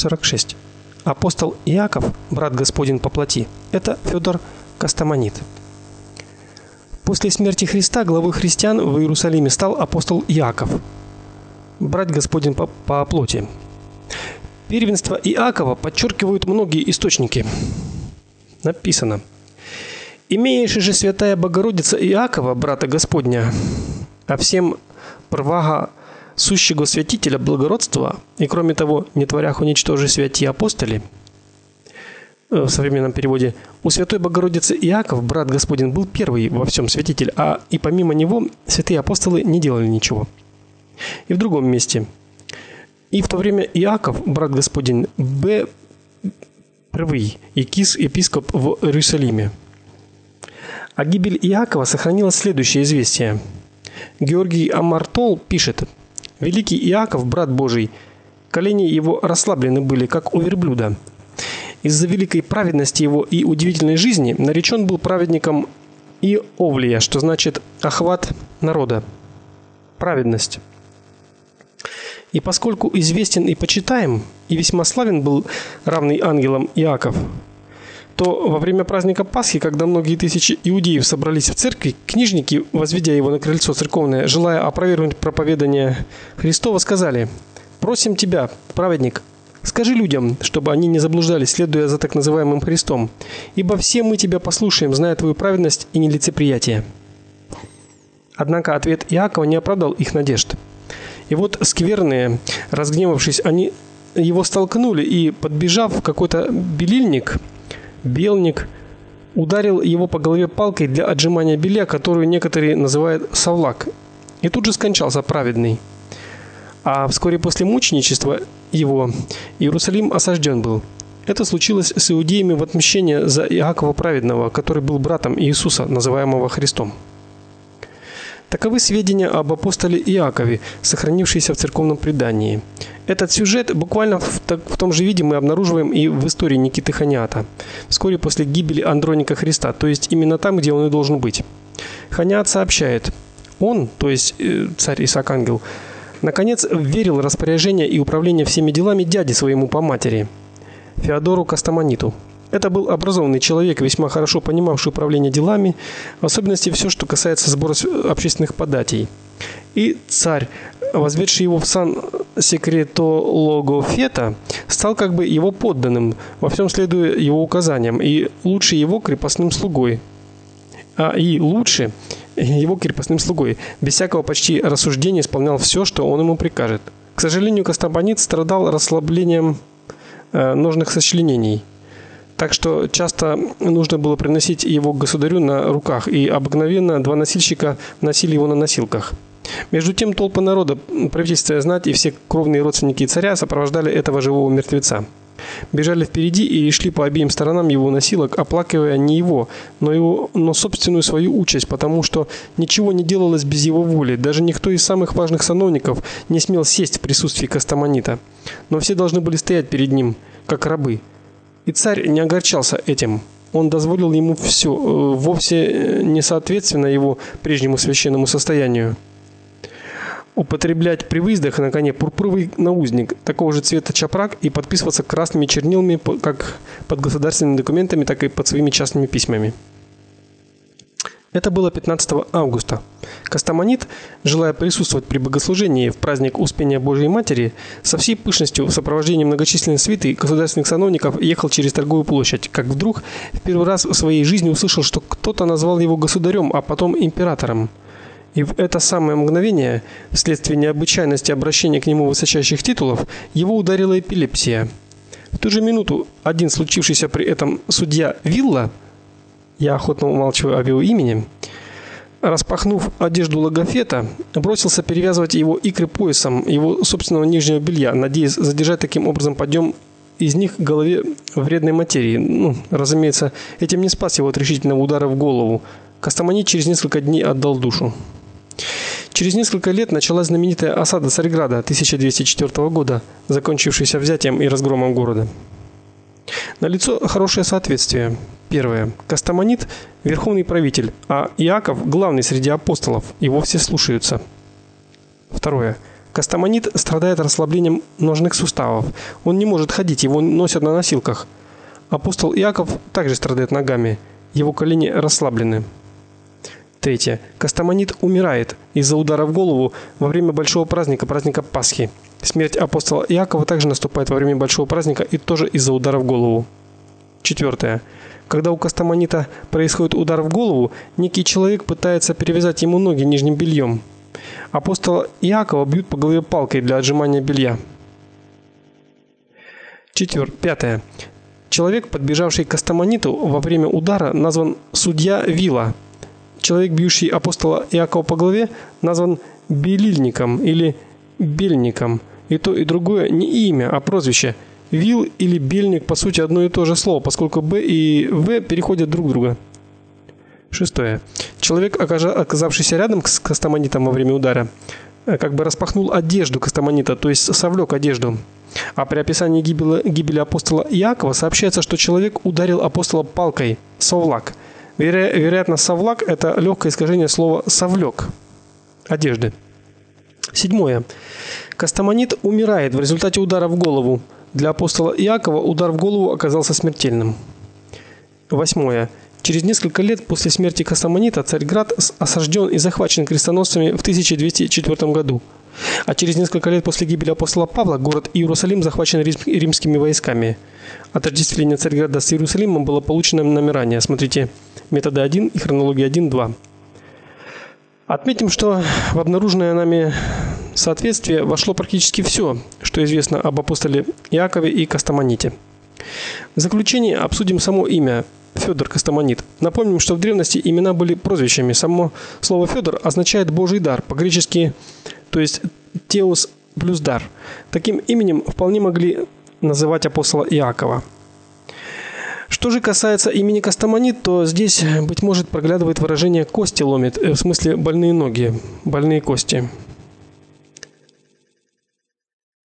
46. Апостол Иаков, брат Господин по плоти, это Федор Костомонит. После смерти Христа главой христиан в Иерусалиме стал апостол Иаков, брат Господин по, по плоти. Первенство Иакова подчеркивают многие источники. Написано: Имеешь же святая Богородица Иакова, брата Господня, а всем првага сущего святителя благородства, и кроме того, не творях уничтожи святи апостоли. Э, в современном переводе у святой Богородицы Иаков, брат Господин, был первый во всем святитель, а и помимо него святые апостолы не делали ничего. И в другом месте. И в то время Иаков, брат Господин, б первый епископ в Иерусалиме. О гибели Иакова сохранилось следующее известие. Георгий Амартол пишет: Великий Иаков, брат Божий, колени его расслаблены были, как у верблюда. Из-за великой праведности его и удивительной жизни наречен был праведником Иовлия, что значит охват народа. Праведность. И поскольку известен и почитаем, и весьма славен был равный ангелам Иаков, то во время праздника Пасхи, когда многие тысячи иудеев собрались в церкви, книжники, возведя его на крыльцо церковное, желая опровергнуть проповедание Христова, сказали: "Просим тебя, праведник, скажи людям, чтобы они не заблуждались, следуя за так называемым Христом, ибо все мы тебя послушаем, зная твою праведность и нелицеприятие". Однако ответ Иакова не оправдал их надежд. И вот скверные, разгневавшись, они его столкнули и, подбежав в какой-то белильник, Белник ударил его по голове палкой для отжимания белья, которую некоторые называют совлак. И тут же скончался праведный. А вскоре после мученичества его Иерусалим осажден был. Это случилось с иудеями в отмщение за Иакова праведного, который был братом Иисуса, называемого Христом. Таковы сведения об апостоле Иакове, сохранившиеся в церковном предании. Этот сюжет буквально в, так, в том же виде мы обнаруживаем и в истории Никиты Ханиата, вскоре после гибели Андроника Христа, то есть именно там, где он и должен быть. Ханиат сообщает: он, то есть э, царь Исаак Ангел, наконец верил распоряжение и управление всеми делами дяди своему по матери, Феодору Кастамониту. Это был образованный человек, весьма хорошо понимавший управление делами, в особенности все, что касается сбора общественных податей. И царь, возведший его в сан секретологофета, стал как бы его подданным, во всем следуя его указаниям, и лучше его крепостным слугой. А и лучше его крепостным слугой, без всякого почти рассуждения исполнял все, что он ему прикажет. К сожалению, Костопанит страдал расслаблением э, ножных сочленений. Так что часто нужно было приносить его к государю на руках, и обыкновенно два носильщика носили его на носилках. Между тем толпы народа, правительство знать и все кровные родственники царя сопровождали этого живого мертвеца. Бежали впереди и шли по обеим сторонам его носилок, оплакивая не его, но его, но собственную свою участь, потому что ничего не делалось без его воли. Даже никто из самых важных сановников не смел сесть в присутствии Кастамонита. Но все должны были стоять перед ним, как рабы. И царь не огорчался этим. Он дозволил ему все, э, вовсе э, не соответственно его прежнему священному состоянию. Употреблять при выездах на коне пурпуровый наузник такого же цвета чапрак и подписываться красными чернилами как под государственными документами, так и под своими частными письмами. Это было 15 августа. Костомонит, желая присутствовать при богослужении в праздник Успения Божией Матери, со всей пышностью в сопровождении многочисленной свиты государственных сановников ехал через торговую площадь, как вдруг в первый раз в своей жизни услышал, что кто-то назвал его государем, а потом императором. И в это самое мгновение, вследствие необычайности обращения к нему высочайших титулов, его ударила эпилепсия. В ту же минуту один случившийся при этом судья Вилла я охотно умалчиваю об его имени, распахнув одежду логофета, бросился перевязывать его икры поясом его собственного нижнего белья, надеясь задержать таким образом подъем из них к голове вредной материи. Ну, разумеется, этим не спас его от решительного удара в голову. Костомани через несколько дней отдал душу. Через несколько лет началась знаменитая осада Царьграда 1204 года, закончившаяся взятием и разгромом города. На лицо хорошее соответствие. Первое. Кастамонит верховный правитель, а Иаков главный среди апостолов, его все слушаются. Второе. Костомонит страдает расслаблением ножных суставов. Он не может ходить, его носят на носилках. Апостол Иаков также страдает ногами. Его колени расслаблены. Третье. Костомонит умирает из-за удара в голову во время большого праздника, праздника Пасхи. Смерть апостола Иакова также наступает во время большого праздника и тоже из-за удара в голову. Четвертое. Когда у Костомонита происходит удар в голову, некий человек пытается перевязать ему ноги нижним бельем. Апостола Иакова бьют по голове палкой для отжимания белья. Четвертое. Пятое. Человек, подбежавший к Костомониту во время удара, назван судья Вила. Человек, бьющий апостола Иакова по голове, назван белильником или бельником. И то, и другое не имя, а прозвище. Вил или бельник по сути одно и то же слово, поскольку Б и В переходят друг друга. Шестое. Человек, оказавшийся рядом с кастомонитом во время удара, э, как бы распахнул одежду кастомонита, то есть совлек одежду. А при описании гибели, гибели апостола Иакова сообщается, что человек ударил апостола палкой, совлак. Веро, вероятно, совлак это легкое искажение слова совлек одежды. Седьмое. Кастомонит умирает в результате удара в голову. Для апостола Иакова удар в голову оказался смертельным. Восьмое. Через несколько лет после смерти Кастомонита Царьград осажден и захвачен крестоносцами в 1204 году. А через несколько лет после гибели апостола Павла город Иерусалим захвачен римскими войсками. Отождествление Царьграда с Иерусалимом было получено нами ранее. Смотрите методы 1 и хронология 1.2. Отметим, что в обнаруженное нами соответствие вошло практически все, что известно об апостоле Иакове и Кастомоните. В заключение обсудим само имя Федор Костомонит. Напомним, что в древности имена были прозвищами. Само слово Федор означает Божий дар, по-гречески, то есть теос плюс дар. Таким именем вполне могли называть апостола Иакова. Что же касается имени Костомонит, то здесь быть может проглядывает выражение кости ломит, э, в смысле больные ноги, больные кости.